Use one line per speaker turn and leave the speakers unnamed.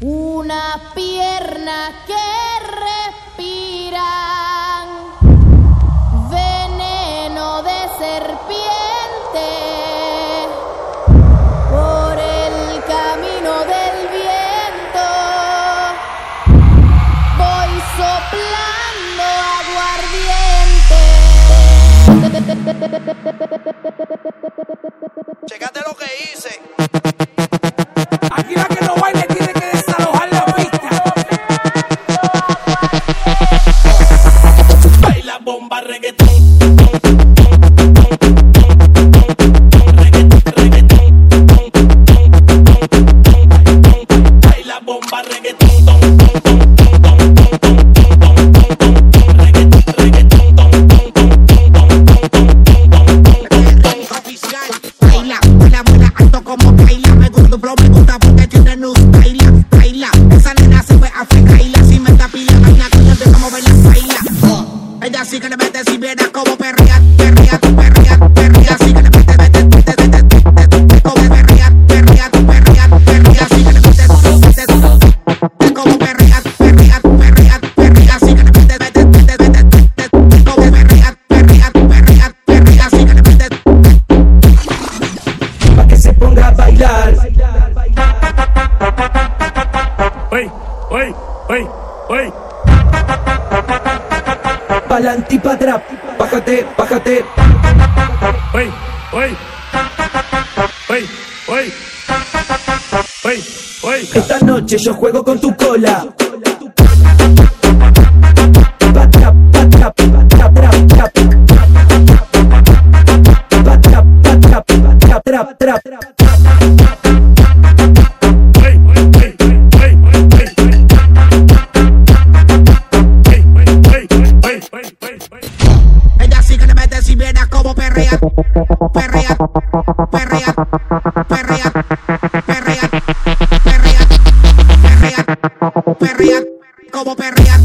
Una pierna que respiran veneno de serpiente por el camino del viento. Voy soplando aguardiente.
Checate lo que hice.
Ella sí que le mete si viera como perrea, perrea, tu perrea, perrea. Sí que le mete, mete, mete, mete, mete, como perrea, perrea, tu perrea, perrea. Sí que le mete, mete, mete, como perrea, perrea, perrea, perrea. Sí que le mete, mete, mete, mete, mete, como perrea, perrea, perrea, perrea. Sí que le mete
Pa' que se ponga a bailar. Oye, oye, oye, oye. Pa'lante y pa' atrás. Bájate, bájate. Oye, oye. Oye, oye. Oye, oye. Esta noche yo juego con tu cola. Trap, trap, trap, trap,
perrea, perrea, perrea, perrea, perrea, perrea, perrea, perrea, como perrea.